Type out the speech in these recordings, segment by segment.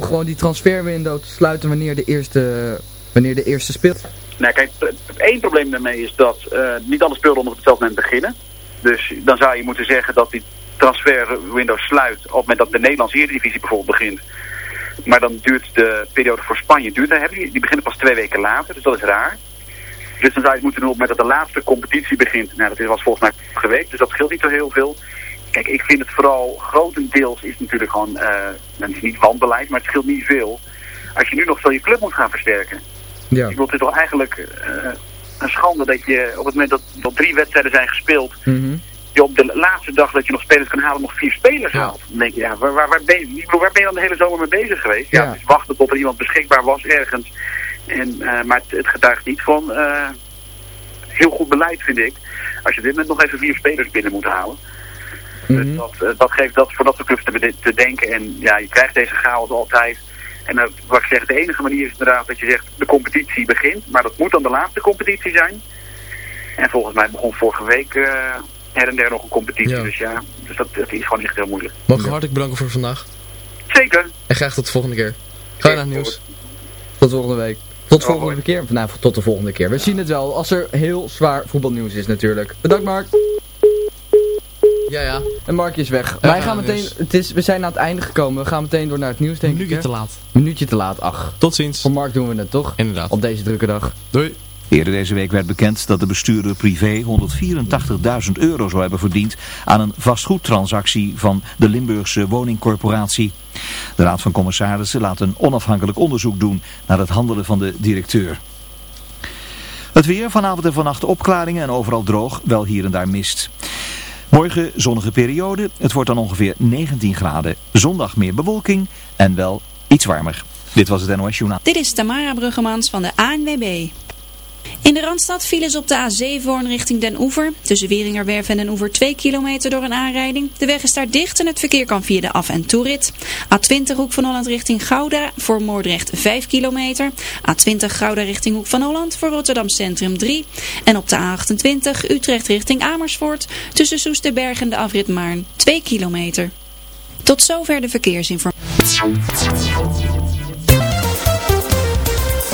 om gewoon die transferwindow te sluiten wanneer de eerste, wanneer de eerste speelt? Nou kijk, één probleem daarmee is dat uh, niet alle speelden op hetzelfde moment beginnen. Dus dan zou je moeten zeggen dat die transferwindow sluit op het moment dat de Nederlandse Eredivisie bijvoorbeeld begint. Maar dan duurt de periode voor Spanje, duurt, die, die beginnen pas twee weken later, dus dat is raar. Dus dan zou je het moeten doen op het moment dat de laatste competitie begint. Nou, dat was volgens mij geweest, dus dat scheelt niet zo heel veel. Kijk, ik vind het vooral, grotendeels is natuurlijk gewoon, uh, het is niet wanbeleid, maar het scheelt niet veel. Als je nu nog zo je club moet gaan versterken. Ja. Ik bedoel, het is toch eigenlijk uh, een schande dat je op het moment dat, dat drie wedstrijden zijn gespeeld, mm je op de laatste dag dat je nog spelers kan halen, nog vier spelers haalt. Dan denk je, ja, waar, waar, waar, ben, je, waar ben je dan de hele zomer mee bezig geweest? Ja, Dus wachten tot er iemand beschikbaar was ergens. En, uh, maar het, het, getuigt niet van uh, heel goed beleid, vind ik. Als je dit moment nog even vier spelers binnen moet halen. Dus mhm. dat, uh, dat geeft dat voor dat soort clubs te, te, denken. En ja, je krijgt deze chaos altijd. En uh, wat ik zeg, de enige manier is inderdaad dat je zegt, de competitie begint. Maar dat moet dan de laatste competitie zijn. En volgens mij begon vorige week her en der nog een competitie. Dus ja, dus dat, dat, is gewoon echt heel moeilijk. Mag ik hartelijk bedanken voor vandaag. Zeker. En graag tot de volgende keer. Ga naar het nieuws. Tot volgende week. Tot de volgende keer. Nou, tot de volgende keer. We zien het wel als er heel zwaar voetbalnieuws is natuurlijk. Bedankt Mark. Ja, ja. En Mark is weg. Wij gaan meteen, het is, we zijn aan het einde gekomen. We gaan meteen door naar het nieuws, denk ik. Een minuutje te laat. Een minuutje te laat, ach. Tot ziens. Voor Mark doen we het, toch? Inderdaad. Op deze drukke dag. Doei. Eerder deze week werd bekend dat de bestuurder privé 184.000 euro zou hebben verdiend aan een vastgoedtransactie van de Limburgse woningcorporatie. De Raad van Commissarissen laat een onafhankelijk onderzoek doen naar het handelen van de directeur. Het weer, vanavond en vannacht opklaringen en overal droog, wel hier en daar mist. Morgen zonnige periode, het wordt dan ongeveer 19 graden. Zondag meer bewolking en wel iets warmer. Dit was het NOS Journaal. Dit is Tamara Bruggemans van de ANWB. In de Randstad vielen ze op de A7 richting Den Oever. Tussen Weringerwerf en Den Oever 2 kilometer door een aanrijding. De weg is daar dicht en het verkeer kan via de af- en toerit. A20 Hoek van Holland richting Gouda voor Moordrecht 5 kilometer. A20 Gouda richting Hoek van Holland voor Rotterdam Centrum 3. En op de A28 Utrecht richting Amersfoort tussen Soesterberg en de afrit Maarn 2 kilometer. Tot zover de verkeersinformatie.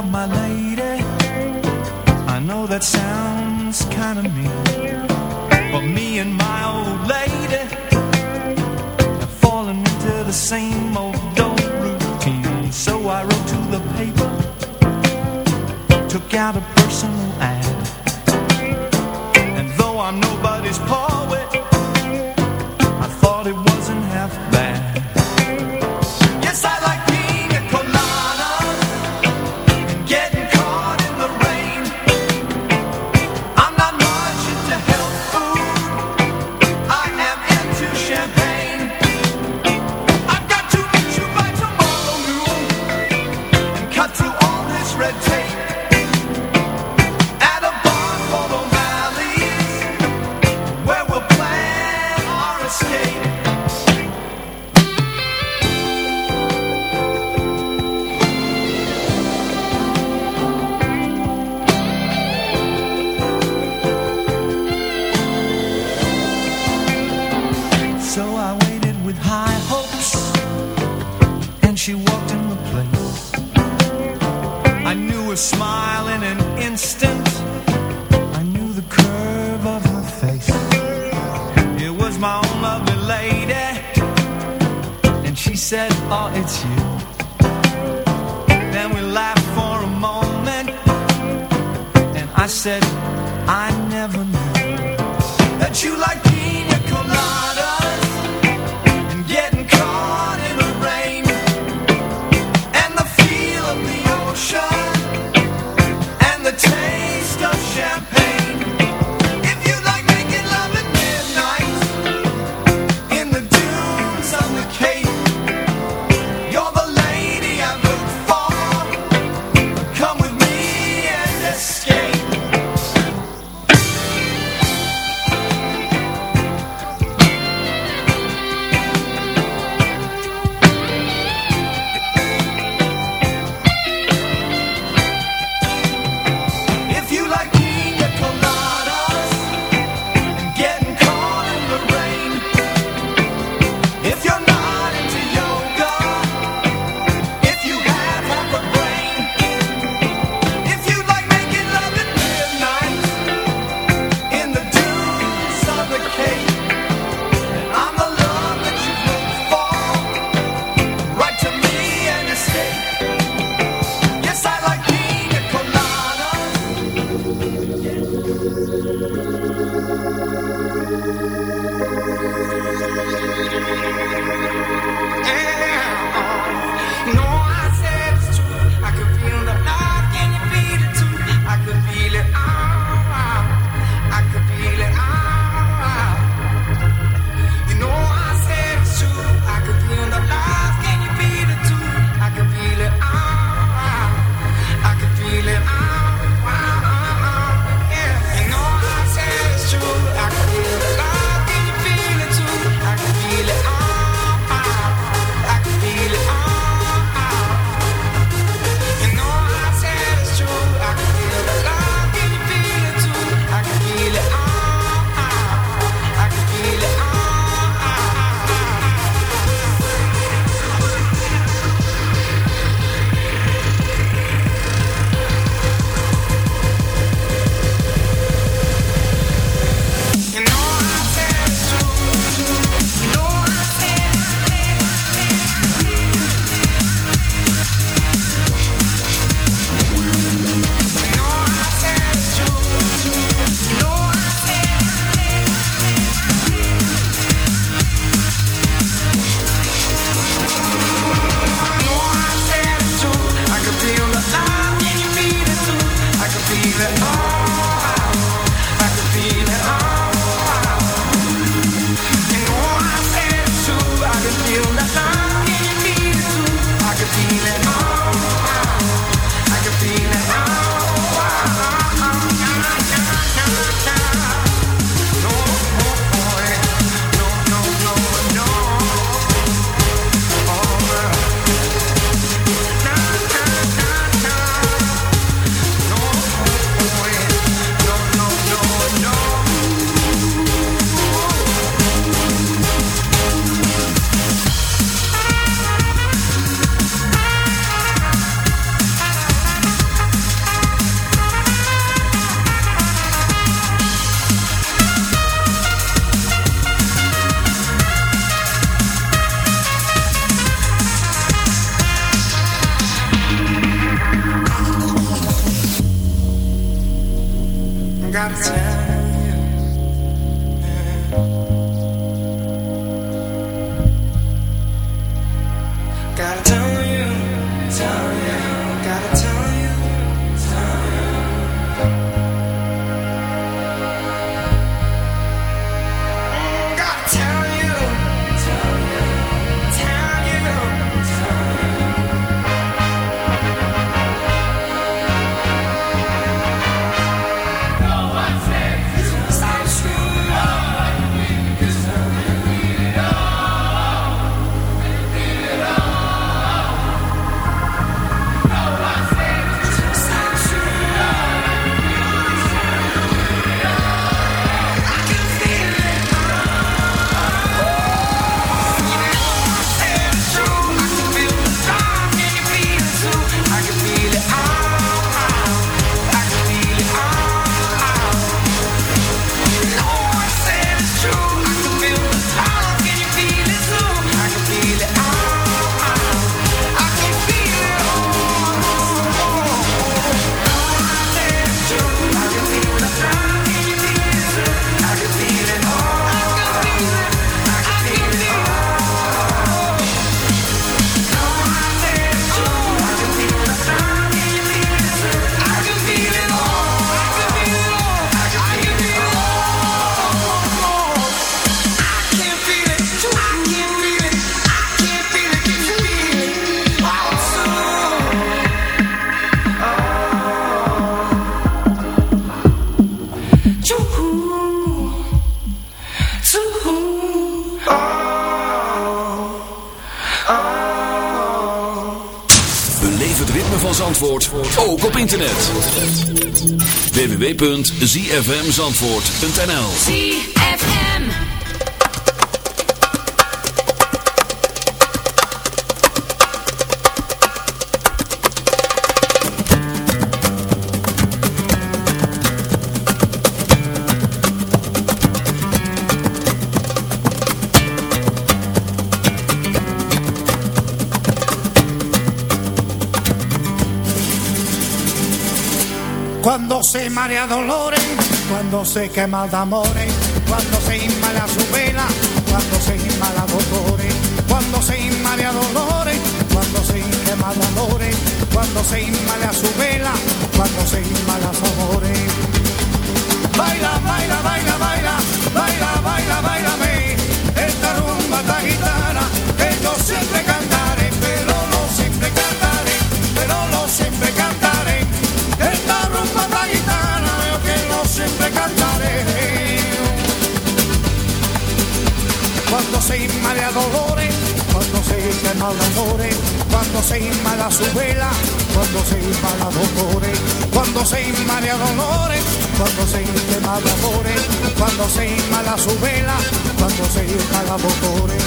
about my lady. I know that sounds kinda mean But me and my old lady Have fallen into the same old old routine. So I wrote to the paper Took out a personal ad. And though I'm no www.zfmzandvoort.nl se marea dolores, cuando se quema de amores, cuando se inmala su vela, cuando se inmala dolores, cuando se inmala dolores, cuando se quema de amores, cuando se inmala su vela, cuando se inmala amores. Baila, baila, baila, baila, baila, baila, baila, esta rumba esta gitana, que yo siempre se inmala dolores, cuando se quema de amores, cuando se inmala su vela, cuando se inmala dolores, cuando se inmala dolores, cuando se quema cuando se inmala su vela, cuando se inmala dolores.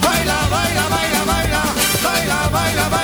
Baila, baila, baila, baila, baila, baila, baila,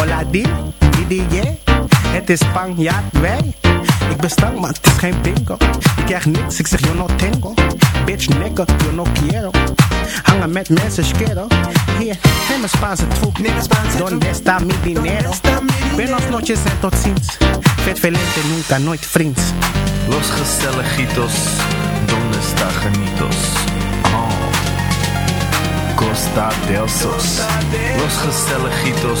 Hola di, di, di, yeah. Het is Spanjaard, wij. Ik ben stank, maar het is geen bingo. Ik krijg niks, ik zeg yo no tengo. Bitch, nigga, yo no quiero. Hangen met mensen, schero. Hier, neem een Spaanse troep. Donde está mi dinero? Buenos noches en tot ziens. Vet velente, nunca, nooit vriends. Los gezelligitos, donde está genitos? Oh. Costa del Sos. Los gezelligitos,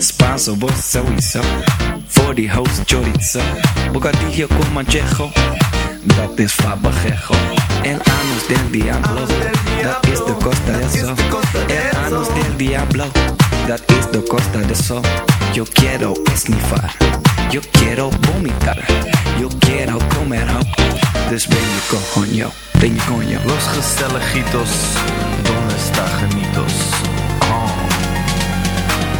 Spanso, vos sowieso. Voor die host chorizo. Bocadillo con manchejo. Dat is fabajejo. El anus del diablo. Dat is de costa de sol. El anus del diablo. Dat is de costa de sol. Yo quiero esnifar. Yo quiero vomitar. Yo quiero comer. Dus ben je coño. Ben je coño. Los gezelligitos, donde está genitos? Oh.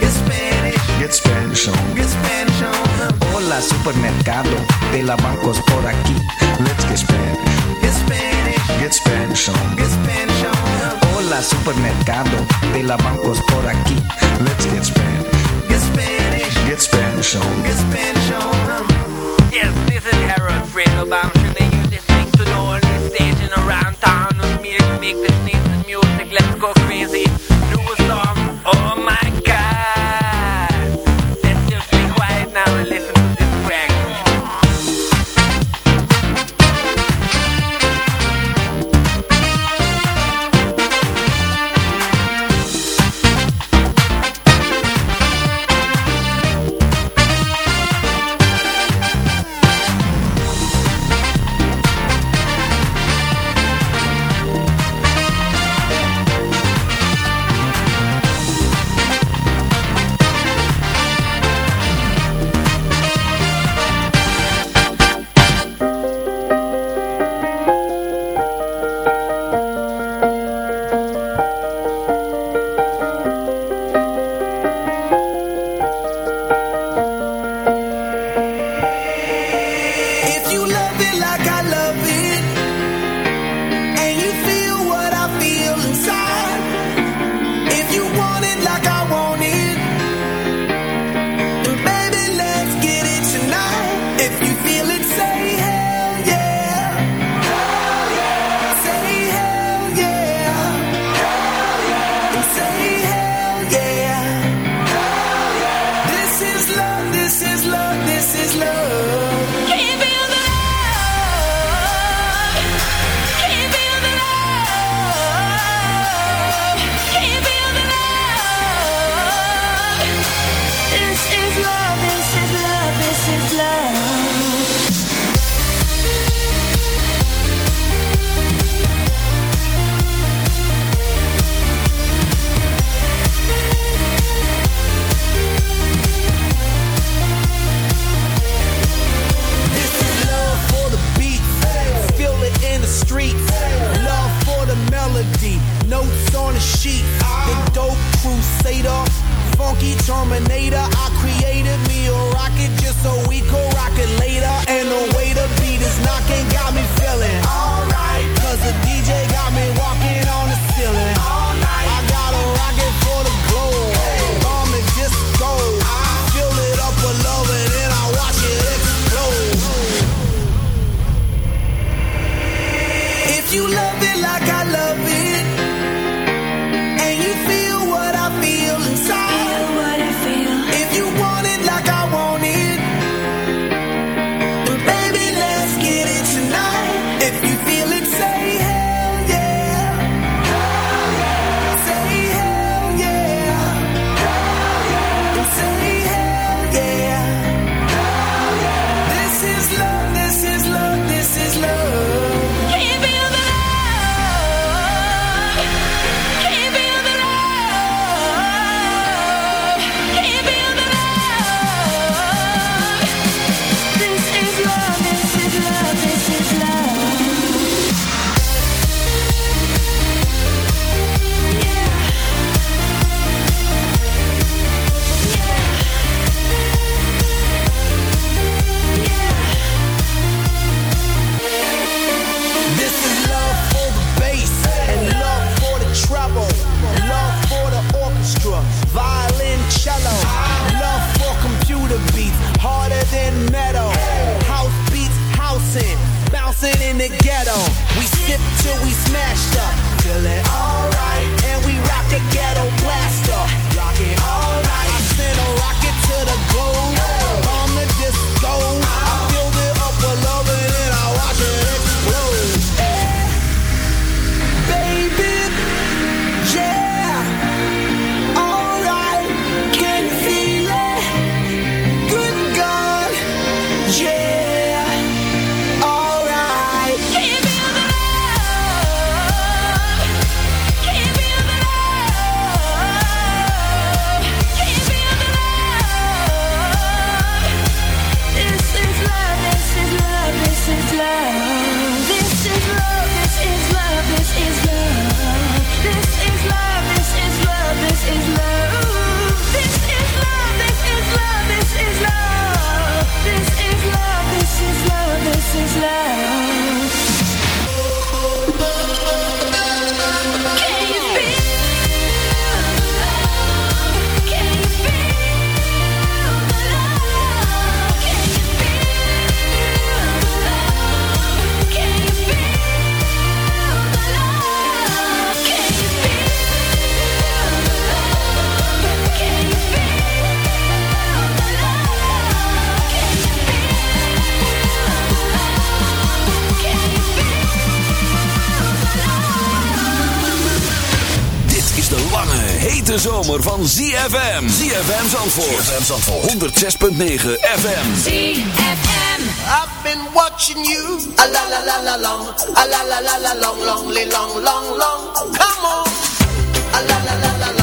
Get Spanish. Get Spanish on. Get Spanish on. Hola supermercado de la bancos por aquí. Let's get Spanish. Get Spanish. Get Spanish on. Get Spanish on. Hola supermercado de la bancos por aquí. Let's get Spanish. Get Spanish. Get Spanish on. Get Spanish on. Yes, this is Harold Fredo Bamshin and you're listening to know the only station around town with me to make this nation music. Let's go crazy. Do a song. Oh my ZFM. ZFM Zandvoort. ZFM Zandvoort. 106.9 FM. ZFM. I've been watching you. A la la la la long. A la la la la long, long, long, long, long. Come on. La la la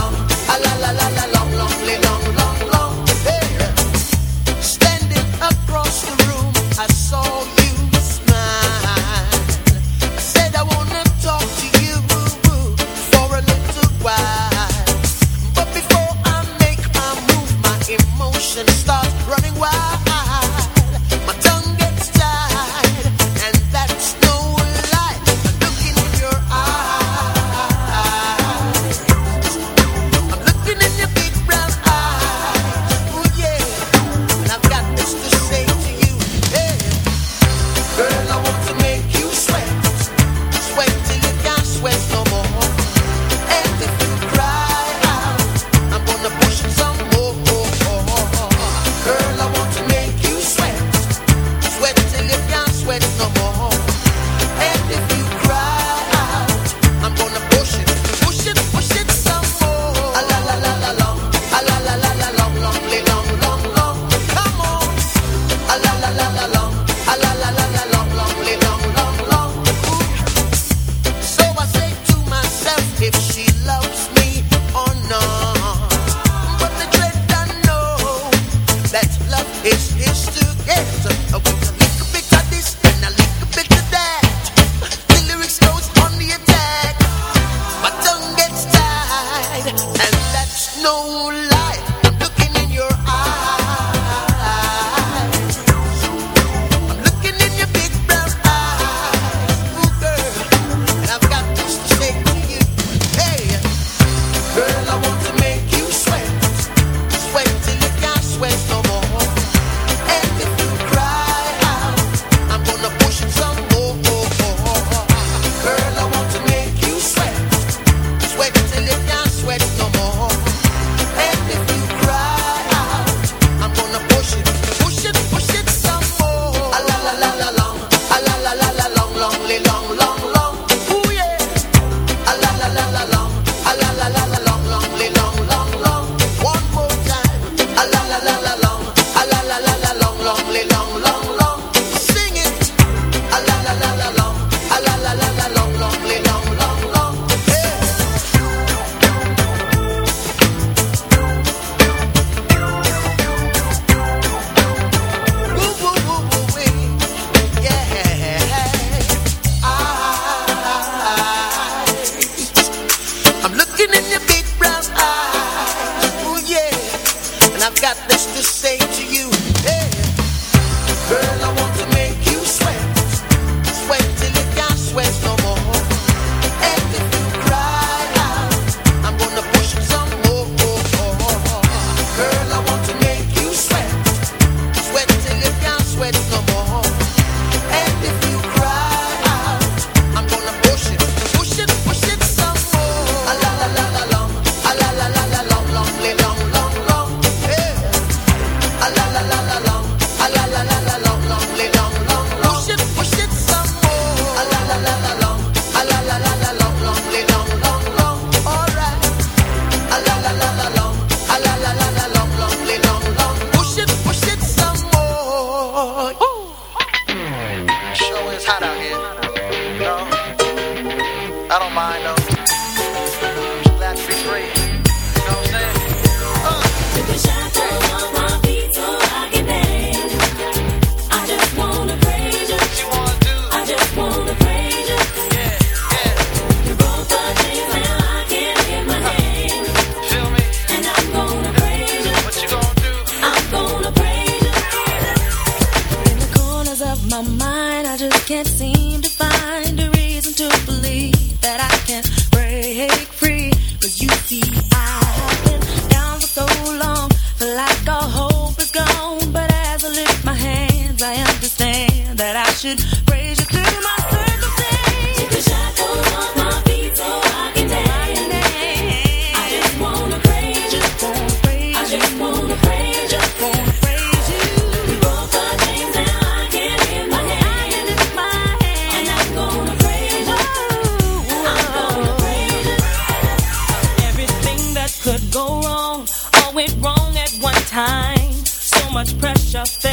much pressure